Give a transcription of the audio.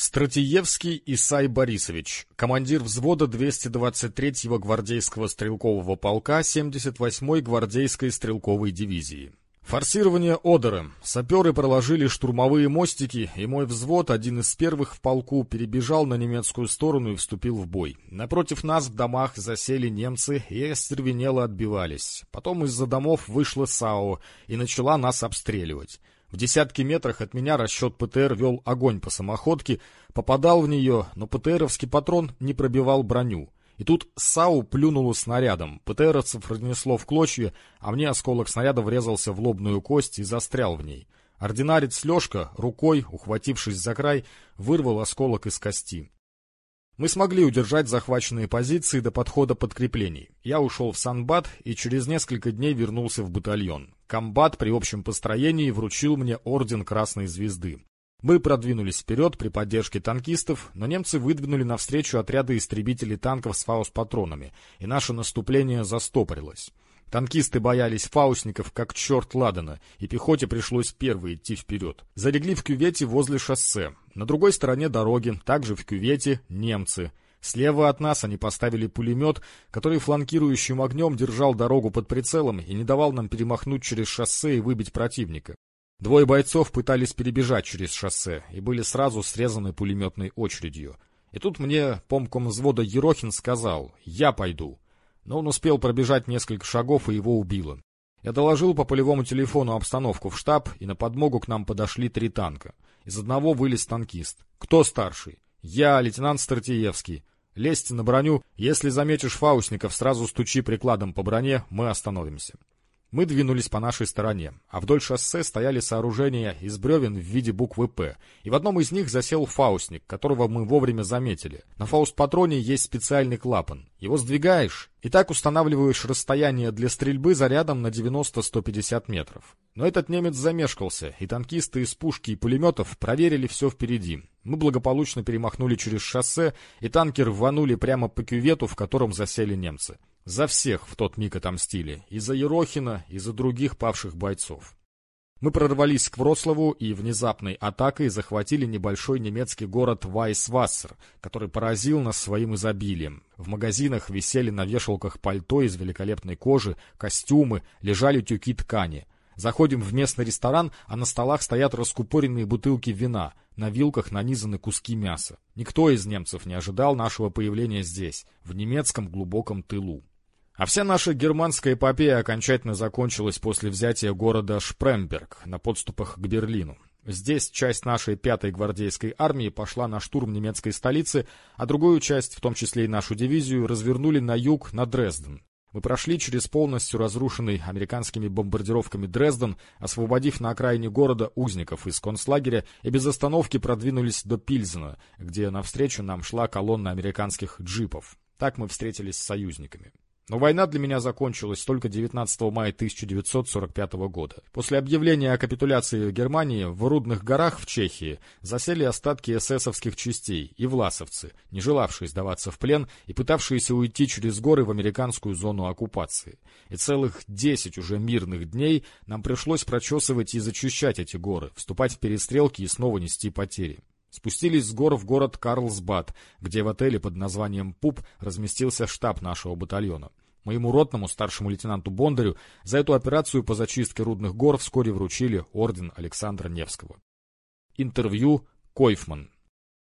Стратиевский Исай Борисович, командир взвода 223-го гвардейского стрелкового полка 78-й гвардейской стрелковой дивизии. Форсирование Одера. Саперы проложили штурмовые мостики, и мой взвод, один из первых в полку, перебежал на немецкую сторону и вступил в бой. Напротив нас в домах засели немцы и остервенело отбивались. Потом из-за домов вышла САО и начала нас обстреливать. В десятки метрах от меня расчет ПТР вел огонь по самоходке, попадал в нее, но ПТРовский патрон не пробивал броню. И тут САУ плюнуло снарядом, ПТРовцев разнесло в клочья, а мне осколок снаряда врезался в лобную кость и застрял в ней. Ординарец Лешка, рукой, ухватившись за край, вырвал осколок из кости. Мы смогли удержать захваченные позиции до подхода подкреплений. Я ушел в Санбат и через несколько дней вернулся в батальон. Комбат при общем построении вручил мне орден Красной Звезды. Мы продвинулись вперед при поддержке танкистов, но немцы выдвинули навстречу отряды истребителей танков с фаус-патронами, и наше наступление застопорилось. Танкисты боялись фаустников, как черт ладана, и пехоте пришлось первой идти вперед. Залегли в кювете возле шоссе. На другой стороне дороги, также в кювете, немцы. Слева от нас они поставили пулемет, который фланкирующим огнем держал дорогу под прицелом и не давал нам перемахнуть через шоссе и выбить противника. Двое бойцов пытались перебежать через шоссе и были сразу срезаны пулеметной очередью. И тут мне помком взвода Ерохин сказал «Я пойду» но он успел пробежать несколько шагов, и его убило. Я доложил по полевому телефону обстановку в штаб, и на подмогу к нам подошли три танка. Из одного вылез танкист. Кто старший? Я, лейтенант Стратиевский. Лезьте на броню. Если заметишь фаустников, сразу стучи прикладом по броне, мы остановимся. Мы двинулись по нашей стороне, а вдоль шоссе стояли сооружения из бревен в виде буквы «П», и в одном из них засел фаустник, которого мы вовремя заметили. На фауст-патроне есть специальный клапан. Его сдвигаешь, и так устанавливаешь расстояние для стрельбы зарядом на 90-150 метров. Но этот немец замешкался, и танкисты из пушки и пулеметов проверили все впереди. Мы благополучно перемахнули через шоссе, и танки рванули прямо по кювету, в котором засели немцы. За всех в тот миг отомстили. И за Ерохина, и за других павших бойцов. Мы прорвались к Вроцлаву и внезапной атакой захватили небольшой немецкий город Вайсвассер, который поразил нас своим изобилием. В магазинах висели на вешалках пальто из великолепной кожи, костюмы, лежали тюки ткани. Заходим в местный ресторан, а на столах стоят раскупоренные бутылки вина, на вилках нанизаны куски мяса. Никто из немцев не ожидал нашего появления здесь, в немецком глубоком тылу. А вся наша германская эпопея окончательно закончилась после взятия города Шпремберг на подступах к Берлину. Здесь часть нашей пятой гвардейской армии пошла на штурм немецкой столицы, а другую часть, в том числе и нашу дивизию, развернули на юг, на Дрезден. Мы прошли через полностью разрушенный американскими бомбардировками Дрезден, освободив на окраине города узников из концлагеря и без остановки продвинулись до Пильзена, где навстречу нам шла колонна американских джипов. Так мы встретились с союзниками. Но война для меня закончилась только 19 мая 1945 года. После объявления о капитуляции Германии в Рудных горах в Чехии засели остатки эсэсовских частей и власовцы, не желавшие сдаваться в плен и пытавшиеся уйти через горы в американскую зону оккупации. И целых 10 уже мирных дней нам пришлось прочесывать и зачищать эти горы, вступать в перестрелки и снова нести потери. Спустились с гор в город Карлсбад, где в отеле под названием «Пуп» разместился штаб нашего батальона. Моему ротному старшему лейтенанту Бондарю за эту операцию по зачистке рудных гор вскоре вручили орден Александра Невского. Интервью Койфман